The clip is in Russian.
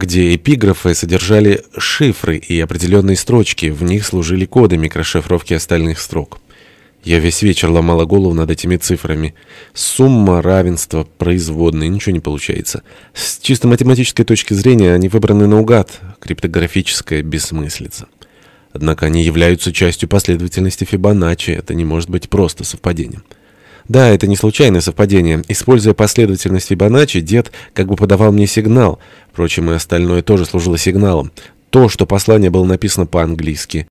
где эпиграфы содержали шифры и определенные строчки, в них служили коды микрошифровки остальных строк. Я весь вечер ломала голову над этими цифрами. Сумма, равенство, производные, ничего не получается. С чисто математической точки зрения они выбраны наугад, криптографическая бессмыслица. Однако они являются частью последовательности Фибоначчи, это не может быть просто совпадением. Да, это не случайное совпадение. Используя последовательность Фибоначчи, дед как бы подавал мне сигнал. Впрочем, и остальное тоже служило сигналом. То, что послание было написано по-английски.